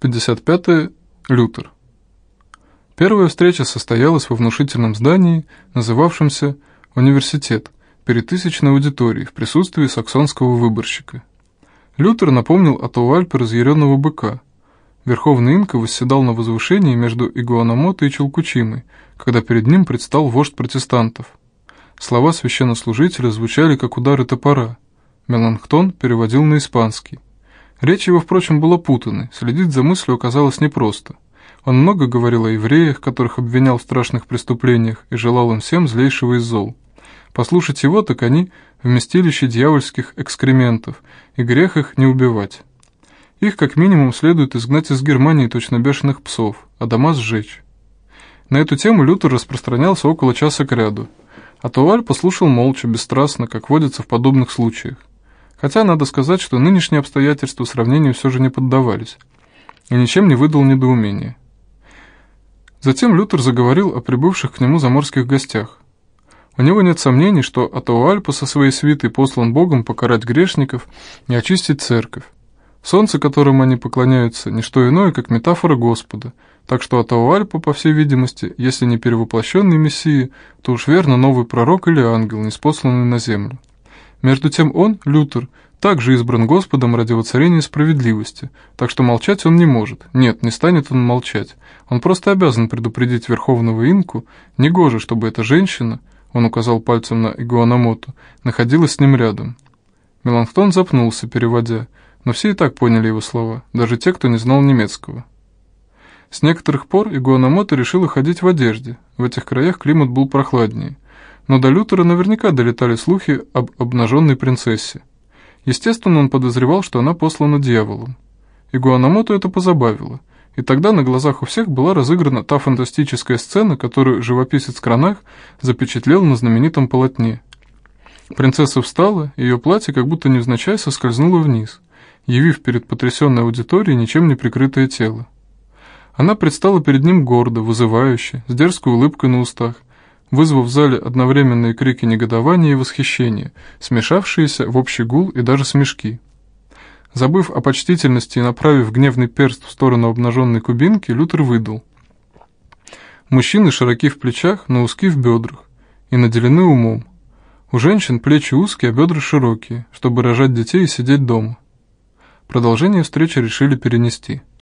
55. Лютер. Первая встреча состоялась во внушительном здании, называвшемся «Университет», перед тысячной аудиторией в присутствии саксонского выборщика. Лютер напомнил о Туальпе разъяренного быка. Верховный инка восседал на возвышении между Игуанамото и Челкучимой, когда перед ним предстал вождь протестантов. Слова священнослужителя звучали как удары топора. Меланхтон переводил на испанский. Речь его, впрочем, была путанной, следить за мыслью оказалось непросто. Он много говорил о евреях, которых обвинял в страшных преступлениях, и желал им всем злейшего из зол. Послушать его, так они – вместилище дьявольских экскрементов, и грех их не убивать. Их, как минимум, следует изгнать из Германии точно бешеных псов, а дома сжечь. На эту тему Лютер распространялся около часа кряду, а Туаль послушал молча, бесстрастно, как водится в подобных случаях. Хотя надо сказать, что нынешние обстоятельства сравнению все же не поддавались, и ничем не выдал недоумения. Затем Лютер заговорил о прибывших к нему заморских гостях. У него нет сомнений, что Атауальпа со своей свитой послан Богом покарать грешников и очистить церковь. Солнце, которому они поклоняются, не что иное, как метафора Господа, так что Атауальпа, по всей видимости, если не перевоплощенный Мессии, то уж верно новый пророк или ангел, неспосланный на землю. Между тем он, Лютер, также избран Господом ради воцарения справедливости, так что молчать он не может. Нет, не станет он молчать. Он просто обязан предупредить Верховного Инку, негоже, чтобы эта женщина, он указал пальцем на Игуанамоту, находилась с ним рядом. Меланхтон запнулся, переводя, но все и так поняли его слова, даже те, кто не знал немецкого. С некоторых пор Игуанамото решила ходить в одежде, в этих краях климат был прохладнее – но до Лютера наверняка долетали слухи об обнаженной принцессе. Естественно, он подозревал, что она послана дьяволом. Игуанамото это позабавило, и тогда на глазах у всех была разыграна та фантастическая сцена, которую живописец Кранах запечатлел на знаменитом полотне. Принцесса встала, ее платье как будто невзначай соскользнуло вниз, явив перед потрясенной аудиторией ничем не прикрытое тело. Она предстала перед ним гордо, вызывающе, с дерзкой улыбкой на устах, вызвав в зале одновременные крики негодования и восхищения, смешавшиеся в общий гул и даже смешки. Забыв о почтительности и направив гневный перст в сторону обнаженной кубинки, Лютер выдал. Мужчины широки в плечах, но узки в бедрах и наделены умом. У женщин плечи узкие, а бедра широкие, чтобы рожать детей и сидеть дома. Продолжение встречи решили перенести.